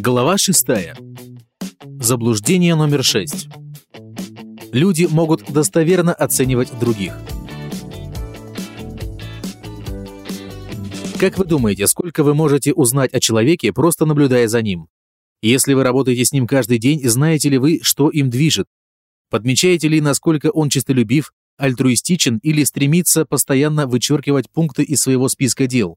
Глава 6. Заблуждение номер 6. Люди могут достоверно оценивать других. Как вы думаете, сколько вы можете узнать о человеке, просто наблюдая за ним? Если вы работаете с ним каждый день, знаете ли вы, что им движет? Подмечаете ли, насколько он честолюбив, альтруистичен или стремится постоянно вычеркивать пункты из своего списка дел?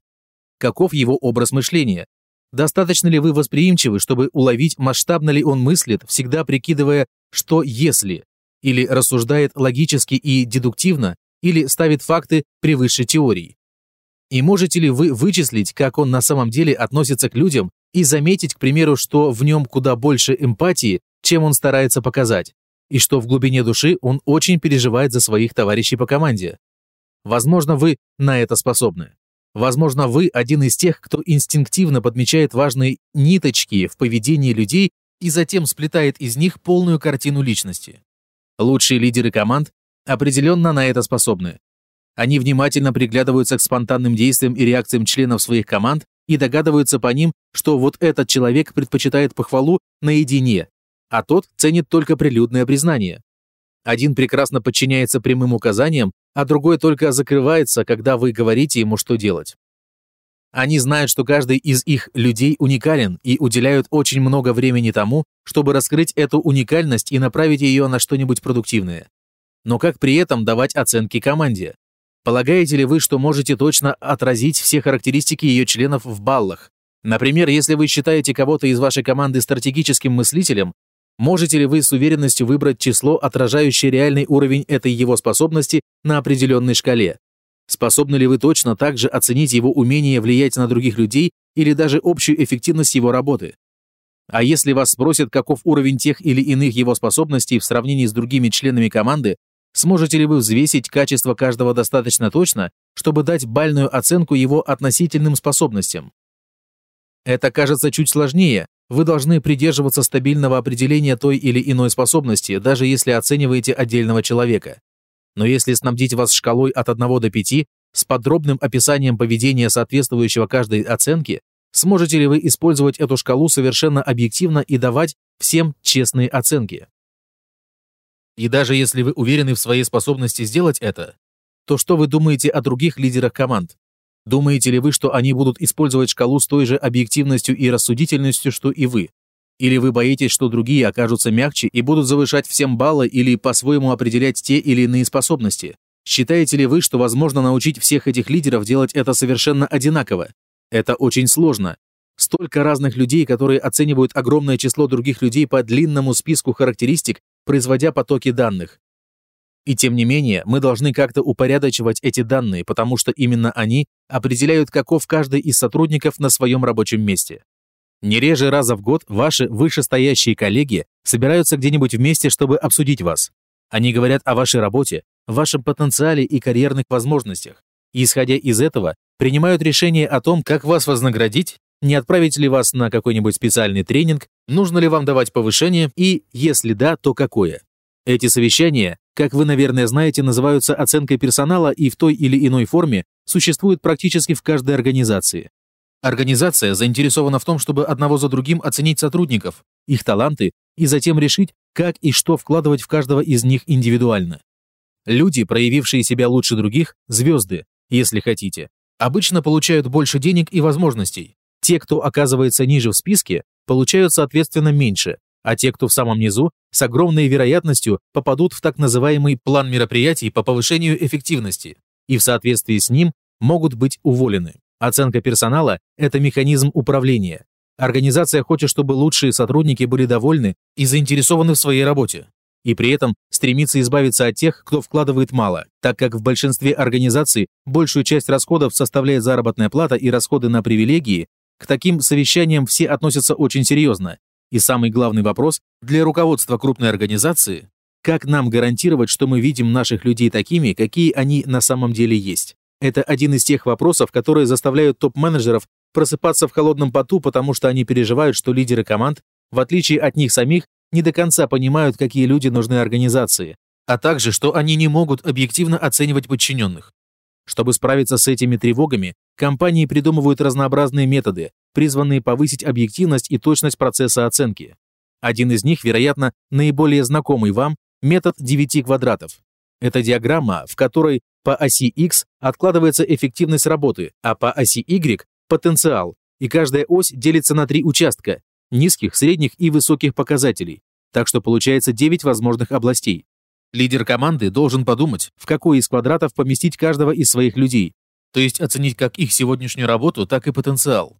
Каков его образ мышления? Достаточно ли вы восприимчивы, чтобы уловить, масштабно ли он мыслит, всегда прикидывая, что если, или рассуждает логически и дедуктивно, или ставит факты превыше теорий? И можете ли вы вычислить, как он на самом деле относится к людям, и заметить, к примеру, что в нем куда больше эмпатии, чем он старается показать, и что в глубине души он очень переживает за своих товарищей по команде? Возможно, вы на это способны. Возможно, вы один из тех, кто инстинктивно подмечает важные ниточки в поведении людей и затем сплетает из них полную картину личности. Лучшие лидеры команд определенно на это способны. Они внимательно приглядываются к спонтанным действиям и реакциям членов своих команд и догадываются по ним, что вот этот человек предпочитает похвалу наедине, а тот ценит только прилюдное признание. Один прекрасно подчиняется прямым указаниям, а другой только закрывается, когда вы говорите ему, что делать. Они знают, что каждый из их людей уникален и уделяют очень много времени тому, чтобы раскрыть эту уникальность и направить ее на что-нибудь продуктивное. Но как при этом давать оценки команде? Полагаете ли вы, что можете точно отразить все характеристики ее членов в баллах? Например, если вы считаете кого-то из вашей команды стратегическим мыслителем, Можете ли вы с уверенностью выбрать число, отражающее реальный уровень этой его способности на определенной шкале? Способны ли вы точно также оценить его умение влиять на других людей или даже общую эффективность его работы? А если вас спросят, каков уровень тех или иных его способностей в сравнении с другими членами команды, сможете ли вы взвесить качество каждого достаточно точно, чтобы дать бальную оценку его относительным способностям? Это кажется чуть сложнее, вы должны придерживаться стабильного определения той или иной способности, даже если оцениваете отдельного человека. Но если снабдить вас шкалой от 1 до 5 с подробным описанием поведения, соответствующего каждой оценке, сможете ли вы использовать эту шкалу совершенно объективно и давать всем честные оценки? И даже если вы уверены в своей способности сделать это, то что вы думаете о других лидерах команд? Думаете ли вы, что они будут использовать шкалу с той же объективностью и рассудительностью, что и вы? Или вы боитесь, что другие окажутся мягче и будут завышать всем баллы или по-своему определять те или иные способности? Считаете ли вы, что возможно научить всех этих лидеров делать это совершенно одинаково? Это очень сложно. Столько разных людей, которые оценивают огромное число других людей по длинному списку характеристик, производя потоки данных. И тем не менее, мы должны как-то упорядочивать эти данные, потому что именно они определяют, каков каждый из сотрудников на своем рабочем месте. Не реже раза в год ваши вышестоящие коллеги собираются где-нибудь вместе, чтобы обсудить вас. Они говорят о вашей работе, вашем потенциале и карьерных возможностях. И, исходя из этого, принимают решение о том, как вас вознаградить, не отправить ли вас на какой-нибудь специальный тренинг, нужно ли вам давать повышение и, если да, то какое. Эти совещания как вы, наверное, знаете, называются оценкой персонала и в той или иной форме существуют практически в каждой организации. Организация заинтересована в том, чтобы одного за другим оценить сотрудников, их таланты и затем решить, как и что вкладывать в каждого из них индивидуально. Люди, проявившие себя лучше других, звезды, если хотите, обычно получают больше денег и возможностей. Те, кто оказывается ниже в списке, получают соответственно меньше, а те, кто в самом низу, с огромной вероятностью попадут в так называемый план мероприятий по повышению эффективности и в соответствии с ним могут быть уволены. Оценка персонала – это механизм управления. Организация хочет, чтобы лучшие сотрудники были довольны и заинтересованы в своей работе. И при этом стремится избавиться от тех, кто вкладывает мало, так как в большинстве организаций большую часть расходов составляет заработная плата и расходы на привилегии, к таким совещаниям все относятся очень серьезно, и самый главный вопрос для руководства крупной организации – как нам гарантировать, что мы видим наших людей такими, какие они на самом деле есть? Это один из тех вопросов, которые заставляют топ-менеджеров просыпаться в холодном поту, потому что они переживают, что лидеры команд, в отличие от них самих, не до конца понимают, какие люди нужны организации, а также, что они не могут объективно оценивать подчиненных. Чтобы справиться с этими тревогами, компании придумывают разнообразные методы, призванные повысить объективность и точность процесса оценки. Один из них, вероятно, наиболее знакомый вам, метод 9 квадратов. Это диаграмма, в которой по оси X откладывается эффективность работы, а по оси Y – потенциал, и каждая ось делится на три участка – низких, средних и высоких показателей, так что получается 9 возможных областей. Лидер команды должен подумать, в какой из квадратов поместить каждого из своих людей, то есть оценить как их сегодняшнюю работу, так и потенциал.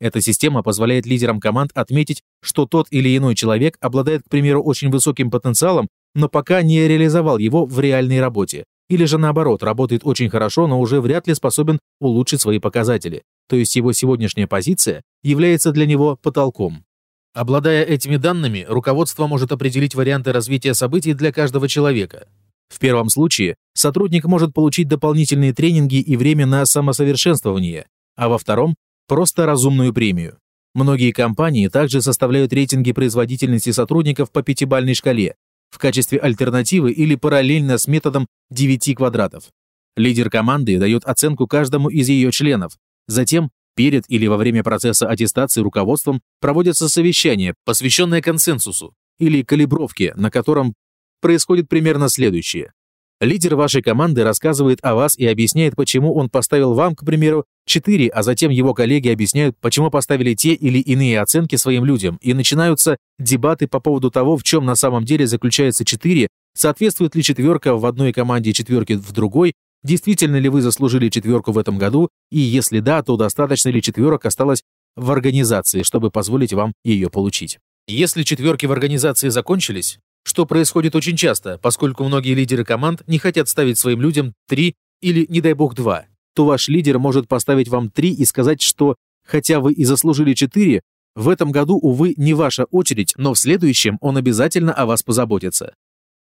Эта система позволяет лидерам команд отметить, что тот или иной человек обладает, к примеру, очень высоким потенциалом, но пока не реализовал его в реальной работе, или же наоборот, работает очень хорошо, но уже вряд ли способен улучшить свои показатели, то есть его сегодняшняя позиция является для него потолком. Обладая этими данными, руководство может определить варианты развития событий для каждого человека. В первом случае сотрудник может получить дополнительные тренинги и время на самосовершенствование, а во втором – просто разумную премию. Многие компании также составляют рейтинги производительности сотрудников по пятибалльной шкале в качестве альтернативы или параллельно с методом 9 квадратов. Лидер команды дает оценку каждому из ее членов. Затем Перед или во время процесса аттестации руководством проводятся совещания, посвященные консенсусу или калибровке, на котором происходит примерно следующее. Лидер вашей команды рассказывает о вас и объясняет, почему он поставил вам, к примеру, 4, а затем его коллеги объясняют, почему поставили те или иные оценки своим людям, и начинаются дебаты по поводу того, в чем на самом деле заключается 4, соответствует ли четверка в одной команде четверке в другой, Действительно ли вы заслужили четверку в этом году, и если да, то достаточно ли четверок осталось в организации, чтобы позволить вам ее получить? Если четверки в организации закончились, что происходит очень часто, поскольку многие лидеры команд не хотят ставить своим людям три или, не дай бог, два, то ваш лидер может поставить вам три и сказать, что, хотя вы и заслужили четыре, в этом году, увы, не ваша очередь, но в следующем он обязательно о вас позаботится.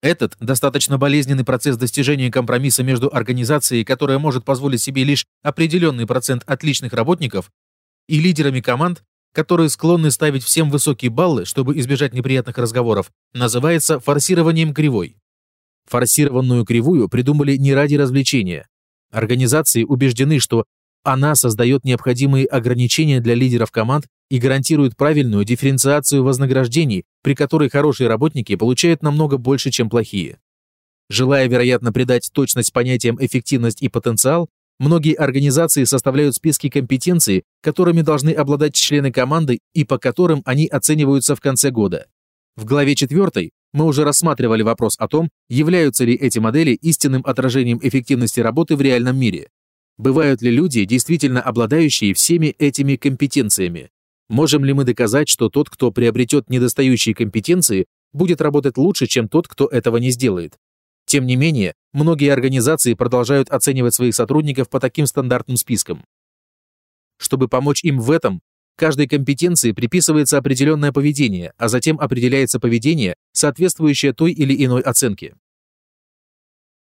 Этот достаточно болезненный процесс достижения компромисса между организацией, которая может позволить себе лишь определенный процент отличных работников, и лидерами команд, которые склонны ставить всем высокие баллы, чтобы избежать неприятных разговоров, называется форсированием кривой. Форсированную кривую придумали не ради развлечения. Организации убеждены, что она создает необходимые ограничения для лидеров команд и гарантирует правильную дифференциацию вознаграждений, при которой хорошие работники получают намного больше, чем плохие. Желая, вероятно, придать точность понятиям эффективность и потенциал, многие организации составляют списки компетенций, которыми должны обладать члены команды и по которым они оцениваются в конце года. В главе 4 мы уже рассматривали вопрос о том, являются ли эти модели истинным отражением эффективности работы в реальном мире. Бывают ли люди, действительно обладающие всеми этими компетенциями? Можем ли мы доказать, что тот, кто приобретет недостающие компетенции, будет работать лучше, чем тот, кто этого не сделает? Тем не менее, многие организации продолжают оценивать своих сотрудников по таким стандартным спискам. Чтобы помочь им в этом, каждой компетенции приписывается определенное поведение, а затем определяется поведение, соответствующее той или иной оценке.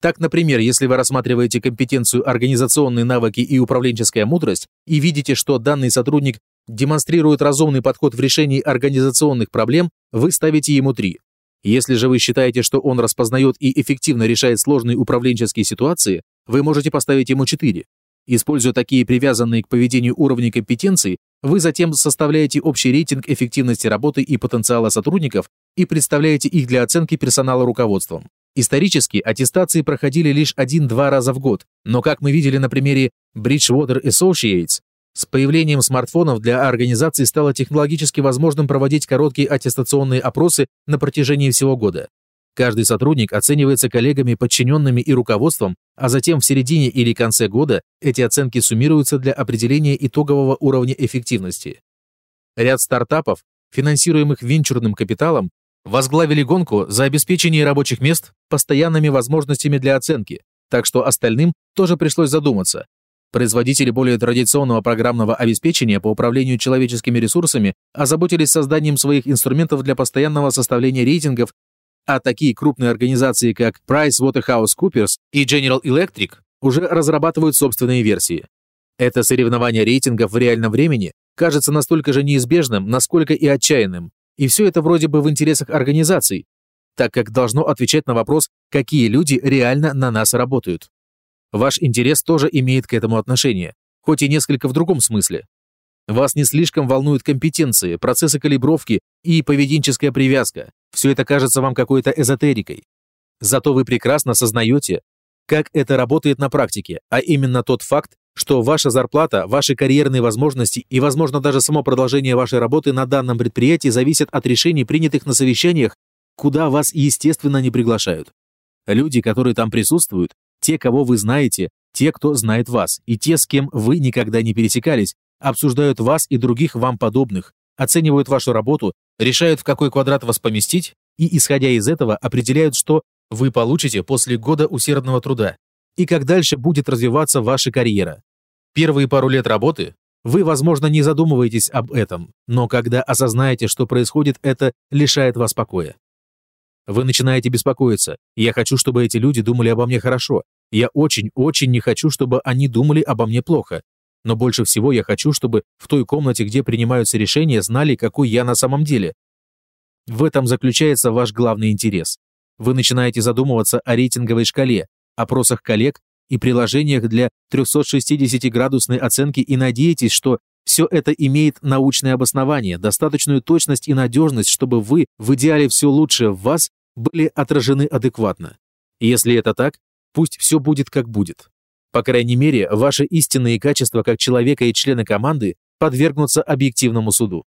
Так, например, если вы рассматриваете компетенцию организационные навыки и управленческая мудрость и видите, что данный сотрудник демонстрирует разумный подход в решении организационных проблем, вы ставите ему 3. Если же вы считаете, что он распознает и эффективно решает сложные управленческие ситуации, вы можете поставить ему 4. Используя такие привязанные к поведению уровни компетенций, вы затем составляете общий рейтинг эффективности работы и потенциала сотрудников и представляете их для оценки персонала руководством. Исторически аттестации проходили лишь один-два раза в год, но, как мы видели на примере Bridgewater Associates, с появлением смартфонов для организации стало технологически возможным проводить короткие аттестационные опросы на протяжении всего года. Каждый сотрудник оценивается коллегами, подчиненными и руководством, а затем в середине или конце года эти оценки суммируются для определения итогового уровня эффективности. Ряд стартапов, финансируемых венчурным капиталом, возглавили гонку за обеспечение рабочих мест постоянными возможностями для оценки, так что остальным тоже пришлось задуматься. Производители более традиционного программного обеспечения по управлению человеческими ресурсами озаботились созданием своих инструментов для постоянного составления рейтингов, а такие крупные организации, как PricewaterhouseCoopers и General Electric уже разрабатывают собственные версии. Это соревнование рейтингов в реальном времени кажется настолько же неизбежным, насколько и отчаянным, и все это вроде бы в интересах организаций, так как должно отвечать на вопрос, какие люди реально на нас работают. Ваш интерес тоже имеет к этому отношение, хоть и несколько в другом смысле. Вас не слишком волнуют компетенции, процессы калибровки и поведенческая привязка. Все это кажется вам какой-то эзотерикой. Зато вы прекрасно осознаете, как это работает на практике, а именно тот факт, что ваша зарплата, ваши карьерные возможности и, возможно, даже само продолжение вашей работы на данном предприятии зависят от решений, принятых на совещаниях, куда вас, естественно, не приглашают. Люди, которые там присутствуют, те, кого вы знаете, те, кто знает вас, и те, с кем вы никогда не пересекались, обсуждают вас и других вам подобных, оценивают вашу работу, решают, в какой квадрат вас поместить, и, исходя из этого, определяют, что вы получите после года усердного труда и как дальше будет развиваться ваша карьера. Первые пару лет работы вы, возможно, не задумываетесь об этом, но когда осознаете, что происходит, это лишает вас покоя. Вы начинаете беспокоиться. Я хочу, чтобы эти люди думали обо мне хорошо. Я очень-очень не хочу, чтобы они думали обо мне плохо. Но больше всего я хочу, чтобы в той комнате, где принимаются решения, знали, какой я на самом деле. В этом заключается ваш главный интерес. Вы начинаете задумываться о рейтинговой шкале, опросах коллег и приложениях для 360-градусной оценки и надеетесь, что все это имеет научное обоснование, достаточную точность и надежность, чтобы вы, в идеале все лучшее в вас, были отражены адекватно. Если это так, пусть все будет как будет. По крайней мере, ваши истинные качества как человека и члена команды подвергнутся объективному суду.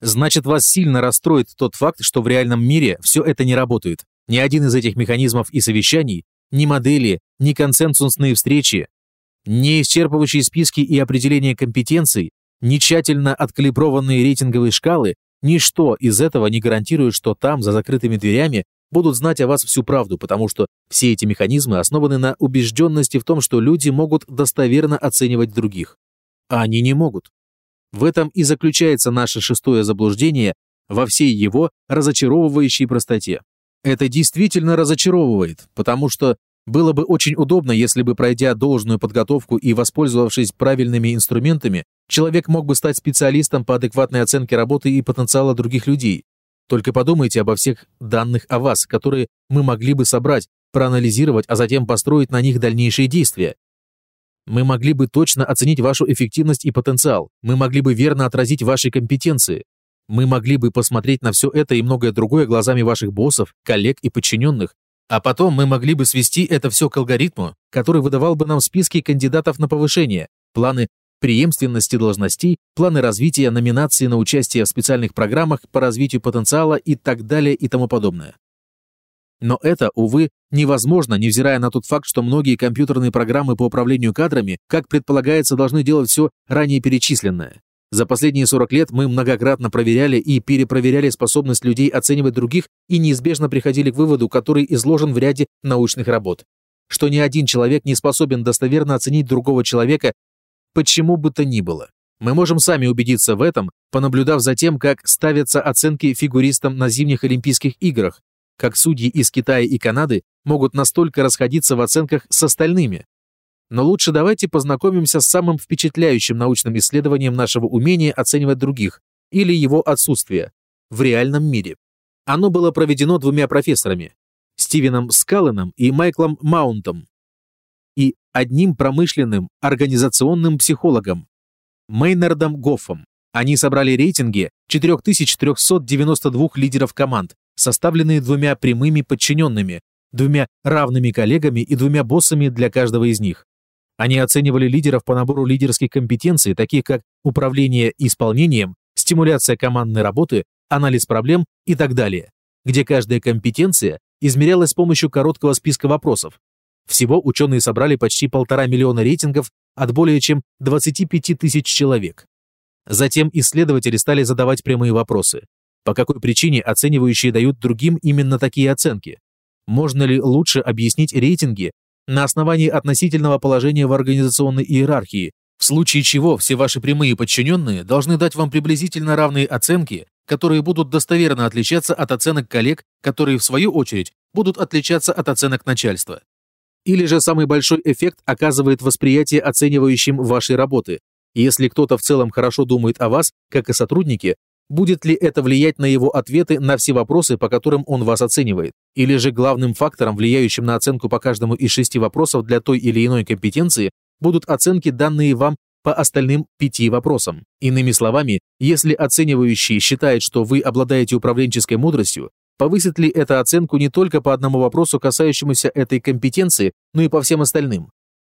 Значит, вас сильно расстроит тот факт, что в реальном мире все это не работает. Ни один из этих механизмов и совещаний, ни модели, ни консенсусные встречи, ни исчерпывающие списки и определения компетенций, ни тщательно откалиброванные рейтинговые шкалы, ничто из этого не гарантирует, что там, за закрытыми дверями, будут знать о вас всю правду, потому что все эти механизмы основаны на убежденности в том, что люди могут достоверно оценивать других. А они не могут. В этом и заключается наше шестое заблуждение во всей его разочаровывающей простоте. Это действительно разочаровывает, потому что было бы очень удобно, если бы, пройдя должную подготовку и воспользовавшись правильными инструментами, человек мог бы стать специалистом по адекватной оценке работы и потенциала других людей. Только подумайте обо всех данных о вас, которые мы могли бы собрать, проанализировать, а затем построить на них дальнейшие действия. Мы могли бы точно оценить вашу эффективность и потенциал. Мы могли бы верно отразить ваши компетенции. Мы могли бы посмотреть на все это и многое другое глазами ваших боссов, коллег и подчиненных, а потом мы могли бы свести это все к алгоритму, который выдавал бы нам списки кандидатов на повышение, планы преемственности должностей, планы развития, номинации на участие в специальных программах по развитию потенциала и так далее и тому подобное. Но это, увы, невозможно, невзирая на тот факт, что многие компьютерные программы по управлению кадрами, как предполагается, должны делать все ранее перечисленное. За последние 40 лет мы многократно проверяли и перепроверяли способность людей оценивать других и неизбежно приходили к выводу, который изложен в ряде научных работ, что ни один человек не способен достоверно оценить другого человека, почему бы то ни было. Мы можем сами убедиться в этом, понаблюдав за тем, как ставятся оценки фигуристам на зимних Олимпийских играх, как судьи из Китая и Канады могут настолько расходиться в оценках с остальными, но лучше давайте познакомимся с самым впечатляющим научным исследованием нашего умения оценивать других или его отсутствие в реальном мире. Оно было проведено двумя профессорами – Стивеном Скалленом и Майклом Маунтом, и одним промышленным организационным психологом – Мейнардом Гоффом. Они собрали рейтинги 4392 лидеров команд, составленные двумя прямыми подчиненными, двумя равными коллегами и двумя боссами для каждого из них. Они оценивали лидеров по набору лидерских компетенций, таких как управление исполнением, стимуляция командной работы, анализ проблем и так далее, где каждая компетенция измерялась с помощью короткого списка вопросов. Всего ученые собрали почти полтора миллиона рейтингов от более чем 25 тысяч человек. Затем исследователи стали задавать прямые вопросы. По какой причине оценивающие дают другим именно такие оценки? Можно ли лучше объяснить рейтинги на основании относительного положения в организационной иерархии, в случае чего все ваши прямые подчиненные должны дать вам приблизительно равные оценки, которые будут достоверно отличаться от оценок коллег, которые, в свою очередь, будут отличаться от оценок начальства. Или же самый большой эффект оказывает восприятие оценивающим вашей работы. Если кто-то в целом хорошо думает о вас, как и сотрудники, Будет ли это влиять на его ответы на все вопросы, по которым он вас оценивает? Или же главным фактором, влияющим на оценку по каждому из шести вопросов для той или иной компетенции, будут оценки, данные вам по остальным пяти вопросам. Иными словами, если оценивающий считает, что вы обладаете управленческой мудростью, повысит ли это оценку не только по одному вопросу, касающемуся этой компетенции, но и по всем остальным.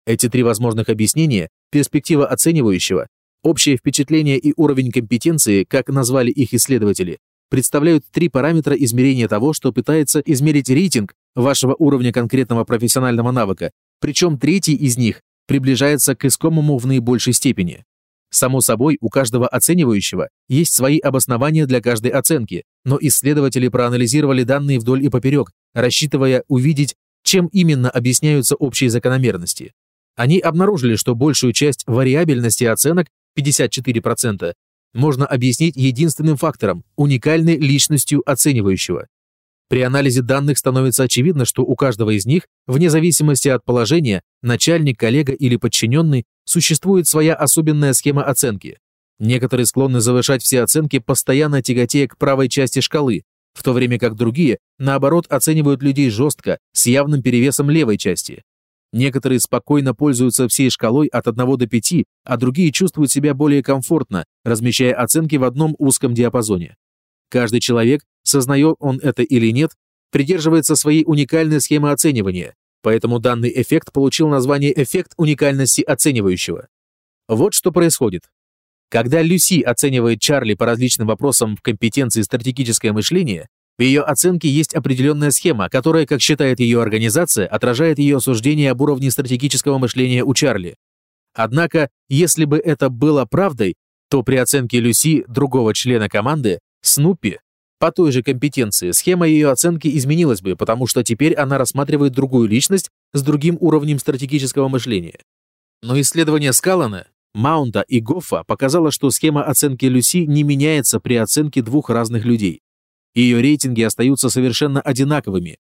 Эти три возможных объяснения – перспектива оценивающего, общее впечатление и уровень компетенции, как назвали их исследователи, представляют три параметра измерения того, что пытается измерить рейтинг вашего уровня конкретного профессионального навыка, причем третий из них приближается к искомому в наибольшей степени. Само собой, у каждого оценивающего есть свои обоснования для каждой оценки, но исследователи проанализировали данные вдоль и поперек, рассчитывая увидеть, чем именно объясняются общие закономерности. Они обнаружили, что большую часть вариабельности оценок, 54%, можно объяснить единственным фактором – уникальной личностью оценивающего. При анализе данных становится очевидно, что у каждого из них, вне зависимости от положения, начальник, коллега или подчиненный, существует своя особенная схема оценки. Некоторые склонны завышать все оценки, постоянно тяготея к правой части шкалы, в то время как другие, наоборот, оценивают людей жестко, с явным перевесом левой части. Некоторые спокойно пользуются всей шкалой от 1 до 5, а другие чувствуют себя более комфортно, размещая оценки в одном узком диапазоне. Каждый человек, сознает он это или нет, придерживается своей уникальной схемы оценивания, поэтому данный эффект получил название «эффект уникальности оценивающего». Вот что происходит. Когда Люси оценивает Чарли по различным вопросам в компетенции стратегическое мышление, в ее оценке есть определенная схема, которая, как считает ее организация, отражает ее суждение об уровне стратегического мышления у Чарли. Однако, если бы это было правдой, то при оценке Люси другого члена команды, Снупи, по той же компетенции, схема ее оценки изменилась бы, потому что теперь она рассматривает другую личность с другим уровнем стратегического мышления. Но исследование Скаллана, Маунта и Гоффа показало, что схема оценки Люси не меняется при оценке двух разных людей. Ее рейтинги остаются совершенно одинаковыми.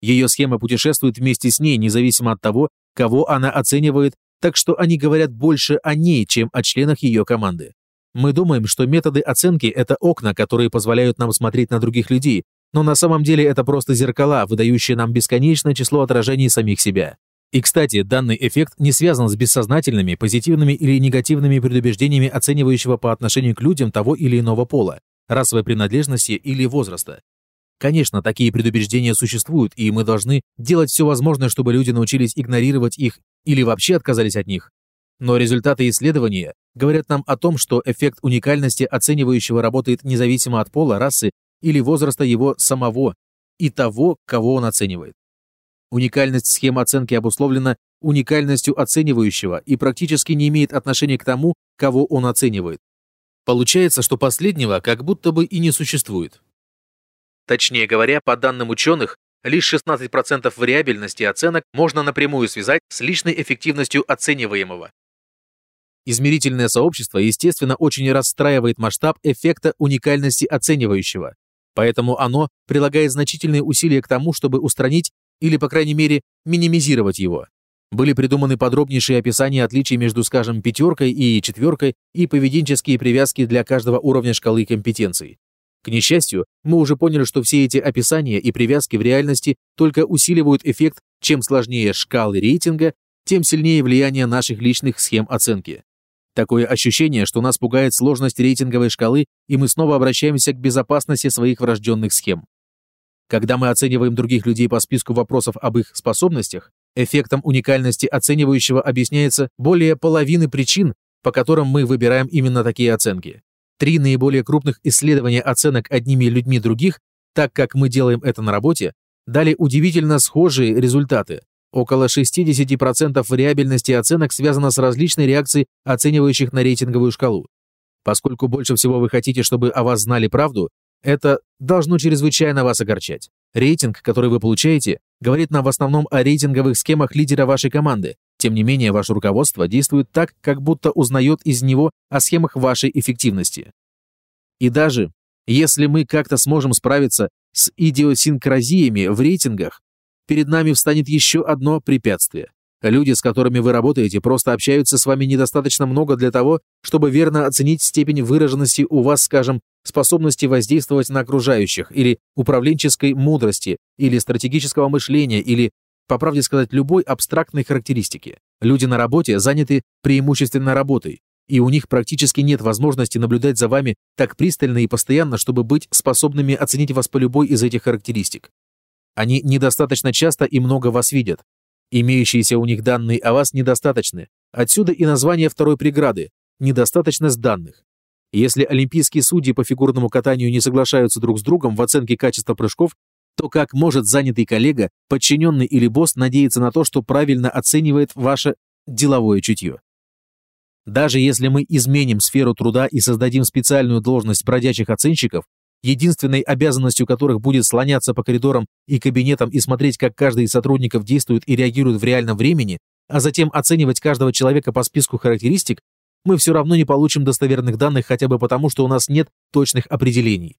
Ее схема путешествует вместе с ней, независимо от того, кого она оценивает, так что они говорят больше о ней, чем о членах ее команды. Мы думаем, что методы оценки – это окна, которые позволяют нам смотреть на других людей, но на самом деле это просто зеркала, выдающие нам бесконечное число отражений самих себя. И, кстати, данный эффект не связан с бессознательными, позитивными или негативными предубеждениями оценивающего по отношению к людям того или иного пола расовой принадлежности или возраста. Конечно, такие предубеждения существуют, и мы должны делать все возможное, чтобы люди научились игнорировать их или вообще отказались от них. Но результаты исследования говорят нам о том, что эффект уникальности оценивающего работает независимо от пола, расы или возраста его самого и того, кого он оценивает. Уникальность схемы оценки обусловлена уникальностью оценивающего и практически не имеет отношения к тому, кого он оценивает. Получается, что последнего как будто бы и не существует. Точнее говоря, по данным ученых, лишь 16% вариабельности оценок можно напрямую связать с личной эффективностью оцениваемого. Измерительное сообщество, естественно, очень расстраивает масштаб эффекта уникальности оценивающего, поэтому оно прилагает значительные усилия к тому, чтобы устранить или, по крайней мере, минимизировать его. Были придуманы подробнейшие описания отличий между, скажем, пятеркой и четверкой и поведенческие привязки для каждого уровня шкалы компетенций. К несчастью, мы уже поняли, что все эти описания и привязки в реальности только усиливают эффект, чем сложнее шкалы рейтинга, тем сильнее влияние наших личных схем оценки. Такое ощущение, что нас пугает сложность рейтинговой шкалы, и мы снова обращаемся к безопасности своих врожденных схем. Когда мы оцениваем других людей по списку вопросов об их способностях, Эффектом уникальности оценивающего объясняется более половины причин, по которым мы выбираем именно такие оценки. Три наиболее крупных исследования оценок одними людьми других, так как мы делаем это на работе, дали удивительно схожие результаты. Около 60% вариабельности оценок связано с различной реакцией оценивающих на рейтинговую шкалу. Поскольку больше всего вы хотите, чтобы о вас знали правду, это должно чрезвычайно вас огорчать. Рейтинг, который вы получаете, говорит нам в основном о рейтинговых схемах лидера вашей команды. Тем не менее, ваше руководство действует так, как будто узнает из него о схемах вашей эффективности. И даже если мы как-то сможем справиться с идиосинкразиями в рейтингах, перед нами встанет еще одно препятствие. Люди, с которыми вы работаете, просто общаются с вами недостаточно много для того, чтобы верно оценить степень выраженности у вас, скажем, способности воздействовать на окружающих, или управленческой мудрости, или стратегического мышления, или по правде сказать, любой абстрактной характеристики. Люди на работе заняты преимущественно работой, и у них практически нет возможности наблюдать за вами так пристально и постоянно, чтобы быть способными оценить вас по любой из этих характеристик. Они недостаточно часто и много вас видят. Имеющиеся у них данные о вас недостаточны. Отсюда и название второй преграды – недостаточность данных. Если олимпийские судьи по фигурному катанию не соглашаются друг с другом в оценке качества прыжков, то как может занятый коллега, подчиненный или босс надеяться на то, что правильно оценивает ваше деловое чутье? Даже если мы изменим сферу труда и создадим специальную должность бродячих оценщиков, единственной обязанностью которых будет слоняться по коридорам и кабинетам и смотреть, как каждый из сотрудников действует и реагирует в реальном времени, а затем оценивать каждого человека по списку характеристик, мы все равно не получим достоверных данных хотя бы потому, что у нас нет точных определений.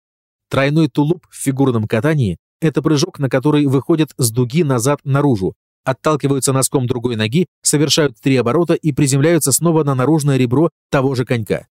Тройной тулуп в фигурном катании – это прыжок, на который выходят с дуги назад наружу, отталкиваются носком другой ноги, совершают три оборота и приземляются снова на наружное ребро того же конька.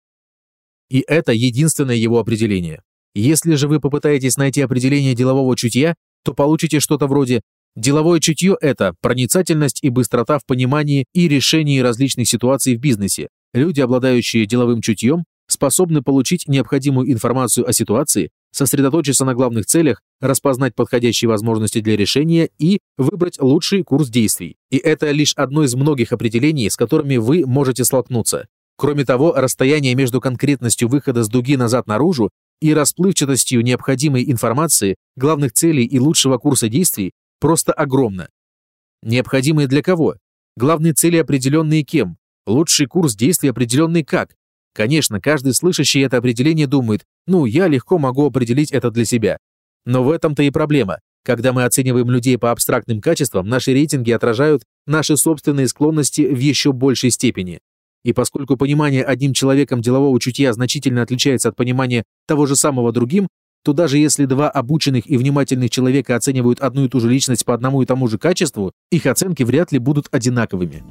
И это единственное его определение. Если же вы попытаетесь найти определение делового чутья, то получите что-то вроде «деловое чутье – это проницательность и быстрота в понимании и решении различных ситуаций в бизнесе. Люди, обладающие деловым чутьем, способны получить необходимую информацию о ситуации, сосредоточиться на главных целях, распознать подходящие возможности для решения и выбрать лучший курс действий. И это лишь одно из многих определений, с которыми вы можете столкнуться. Кроме того, расстояние между конкретностью выхода с дуги назад наружу и расплывчатостью необходимой информации, главных целей и лучшего курса действий просто огромно. Необходимые для кого? Главные цели определенные кем? Лучший курс действий определенный как? Конечно, каждый слышащий это определение думает, ну, я легко могу определить это для себя. Но в этом-то и проблема. Когда мы оцениваем людей по абстрактным качествам, наши рейтинги отражают наши собственные склонности в еще большей степени. И поскольку понимание одним человеком делового чутья значительно отличается от понимания того же самого другим, то даже если два обученных и внимательных человека оценивают одну и ту же личность по одному и тому же качеству, их оценки вряд ли будут одинаковыми.